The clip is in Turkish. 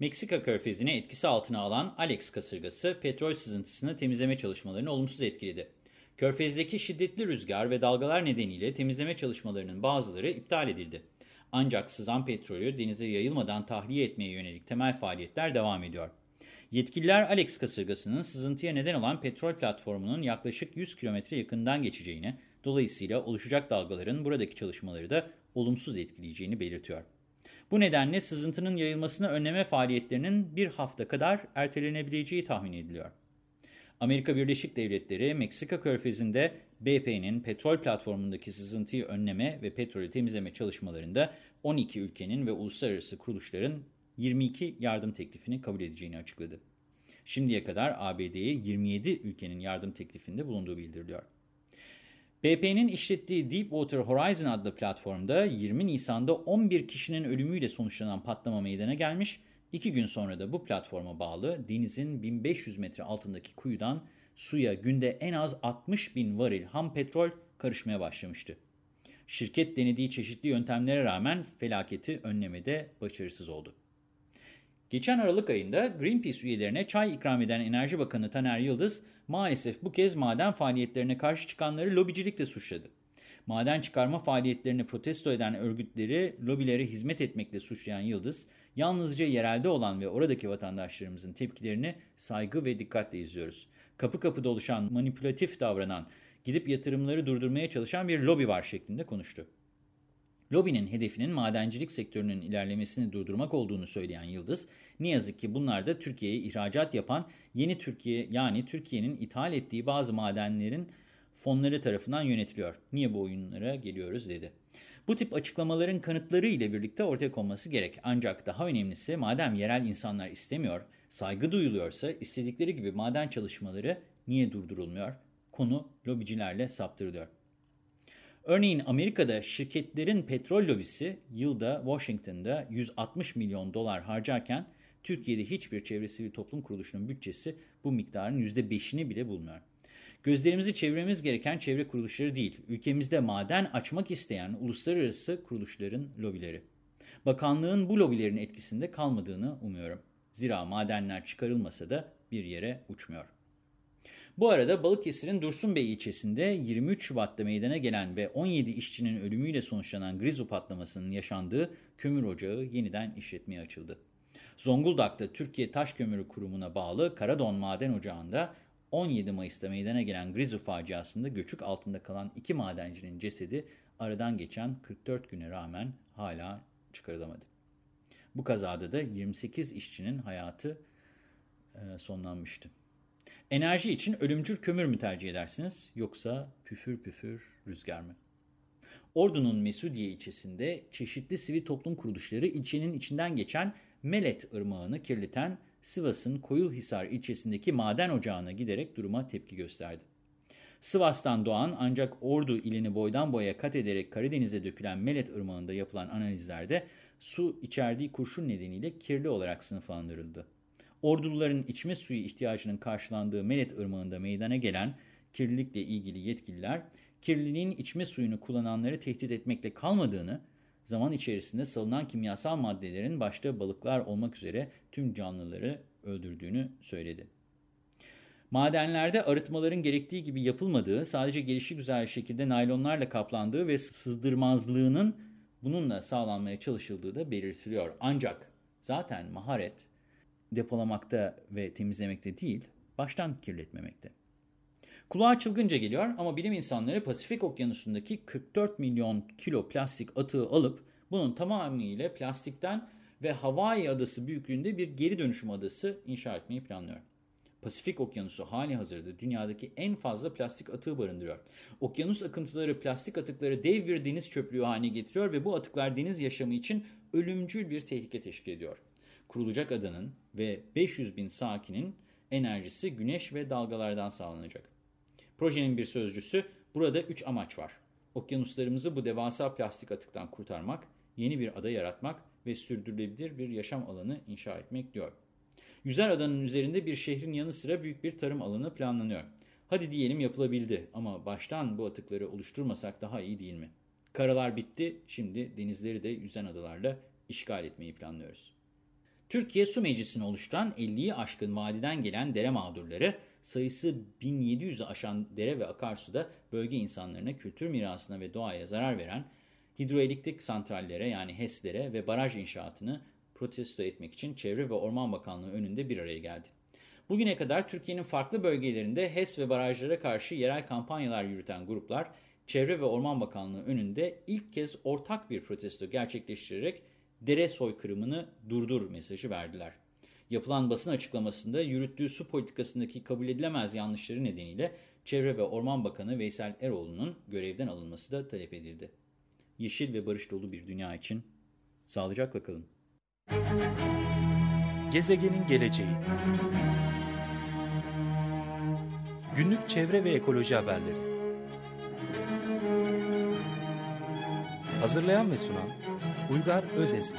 Meksika körfezini etkisi altına alan Alex kasırgası petrol sızıntısını temizleme çalışmalarını olumsuz etkiledi. Körfezdeki şiddetli rüzgar ve dalgalar nedeniyle temizleme çalışmalarının bazıları iptal edildi. Ancak sızan petrolü denize yayılmadan tahliye etmeye yönelik temel faaliyetler devam ediyor. Yetkililer Alex kasırgasının sızıntıya neden olan petrol platformunun yaklaşık 100 kilometre yakından geçeceğini, dolayısıyla oluşacak dalgaların buradaki çalışmaları da olumsuz etkileyeceğini belirtiyor. Bu nedenle sızıntının yayılmasını önleme faaliyetlerinin bir hafta kadar ertelenebileceği tahmin ediliyor. Amerika Birleşik Devletleri, Meksika körfezinde BP'nin petrol platformundaki sızıntıyı önleme ve petrolü temizleme çalışmalarında 12 ülkenin ve uluslararası kuruluşların 22 yardım teklifini kabul edeceğini açıkladı. Şimdiye kadar ABD'ye 27 ülkenin yardım teklifinde bulunduğu bildiriliyor. BP'nin işlettiği Deepwater Horizon adlı platformda 20 Nisan'da 11 kişinin ölümüyle sonuçlanan patlama meydana gelmiş. İki gün sonra da bu platforma bağlı denizin 1500 metre altındaki kuyudan suya günde en az 60 bin varil ham petrol karışmaya başlamıştı. Şirket denediği çeşitli yöntemlere rağmen felaketi önlemede başarısız oldu. Geçen Aralık ayında Greenpeace üyelerine çay ikram eden Enerji Bakanı Taner Yıldız, maalesef bu kez maden faaliyetlerine karşı çıkanları lobicilikle suçladı. Maden çıkarma faaliyetlerini protesto eden örgütleri lobilere hizmet etmekle suçlayan Yıldız, yalnızca yerelde olan ve oradaki vatandaşlarımızın tepkilerini saygı ve dikkatle izliyoruz. Kapı kapı doluşan, manipülatif davranan, gidip yatırımları durdurmaya çalışan bir lobi var şeklinde konuştu. Lobinin hedefinin madencilik sektörünün ilerlemesini durdurmak olduğunu söyleyen Yıldız, ne yazık ki bunlar da Türkiye'ye ihracat yapan yeni Türkiye yani Türkiye'nin ithal ettiği bazı madenlerin fonları tarafından yönetiliyor. Niye bu oyunlara geliyoruz dedi. Bu tip açıklamaların kanıtları ile birlikte ortaya konması gerek. Ancak daha önemlisi madem yerel insanlar istemiyor, saygı duyuluyorsa istedikleri gibi maden çalışmaları niye durdurulmuyor? Konu lobicilerle saptırılıyor. Örneğin Amerika'da şirketlerin petrol lobisi yılda Washington'da 160 milyon dolar harcarken Türkiye'de hiçbir çevre sivil toplum kuruluşunun bütçesi bu miktarın %5'ini bile bulmuyor. Gözlerimizi çevirmemiz gereken çevre kuruluşları değil, ülkemizde maden açmak isteyen uluslararası kuruluşların lobileri. Bakanlığın bu lobilerin etkisinde kalmadığını umuyorum. Zira madenler çıkarılmasa da bir yere uçmuyor. Bu arada Balıkesir'in Dursunbey ilçesinde 23 Şubat'ta meydana gelen ve 17 işçinin ölümüyle sonuçlanan Grizu patlamasının yaşandığı kömür ocağı yeniden işletmeye açıldı. Zonguldak'ta Türkiye Taş Kömürü Kurumu'na bağlı Karadon Maden Ocağı'nda 17 Mayıs'ta meydana gelen Grizu faciasında göçük altında kalan iki madencinin cesedi aradan geçen 44 güne rağmen hala çıkarılamadı. Bu kazada da 28 işçinin hayatı e, sonlanmıştı. Enerji için ölümcül kömür mü tercih edersiniz yoksa püfür püfür rüzgar mı? Ordu'nun Mesudiye ilçesinde çeşitli sivil toplum kuruluşları ilçenin içinden geçen Melet Irmağı'nı kirleten Sivas'ın Koyulhisar ilçesindeki maden ocağına giderek duruma tepki gösterdi. Sivas'tan doğan ancak Ordu ilini boydan boya kat ederek Karadeniz'e dökülen Melet Irmağı'nda yapılan analizlerde su içerdiği kurşun nedeniyle kirli olarak sınıflandırıldı. Orduluların içme suyu ihtiyacının karşılandığı Melet Irmağı'nda meydana gelen kirlilikle ilgili yetkililer, kirliliğin içme suyunu kullananları tehdit etmekle kalmadığını, zaman içerisinde salınan kimyasal maddelerin başta balıklar olmak üzere tüm canlıları öldürdüğünü söyledi. Madenlerde arıtmaların gerektiği gibi yapılmadığı, sadece gelişi güzel şekilde naylonlarla kaplandığı ve sızdırmazlığının bununla sağlanmaya çalışıldığı da belirtiliyor. Ancak zaten maharet depolamakta ve temizlemekte değil, baştan kirletmemekte. Kulağa çılgınca geliyor ama bilim insanları Pasifik Okyanusu'ndaki 44 milyon kilo plastik atığı alıp bunun tamamıyla plastikten ve Hawaii adası büyüklüğünde bir geri dönüşüm adası inşa etmeyi planlıyor. Pasifik Okyanusu hali hazırda dünyadaki en fazla plastik atığı barındırıyor. Okyanus akıntıları plastik atıkları dev bir deniz çöplüğü haline getiriyor ve bu atıklar deniz yaşamı için ölümcül bir tehlike teşkil ediyor. Kurulacak adanın ve 500 bin sakinin enerjisi güneş ve dalgalardan sağlanacak. Projenin bir sözcüsü, burada 3 amaç var. Okyanuslarımızı bu devasa plastik atıktan kurtarmak, yeni bir ada yaratmak ve sürdürülebilir bir yaşam alanı inşa etmek diyor. Yüzer adanın üzerinde bir şehrin yanı sıra büyük bir tarım alanı planlanıyor. Hadi diyelim yapılabildi ama baştan bu atıkları oluşturmasak daha iyi değil mi? Karalar bitti, şimdi denizleri de yüzen adalarla işgal etmeyi planlıyoruz. Türkiye Su Meclisi'ni oluşturan 50'yi aşkın vadiden gelen dere mağdurları, sayısı 1700'ü aşan dere ve akarsuda bölge insanlarına, kültür mirasına ve doğaya zarar veren hidroelektrik santrallere yani HES'lere ve baraj inşaatını protesto etmek için Çevre ve Orman Bakanlığı önünde bir araya geldi. Bugüne kadar Türkiye'nin farklı bölgelerinde HES ve barajlara karşı yerel kampanyalar yürüten gruplar, Çevre ve Orman Bakanlığı önünde ilk kez ortak bir protesto gerçekleştirerek dere soykırımını durdur mesajı verdiler. Yapılan basın açıklamasında yürüttüğü su politikasındaki kabul edilemez yanlışları nedeniyle Çevre ve Orman Bakanı Veysel Eroğlu'nun görevden alınması da talep edildi. Yeşil ve barış dolu bir dünya için sağlıcakla kalın. Gezegenin geleceği Günlük çevre ve ekoloji haberleri Hazırlayan ve sunan Uygar Özesmi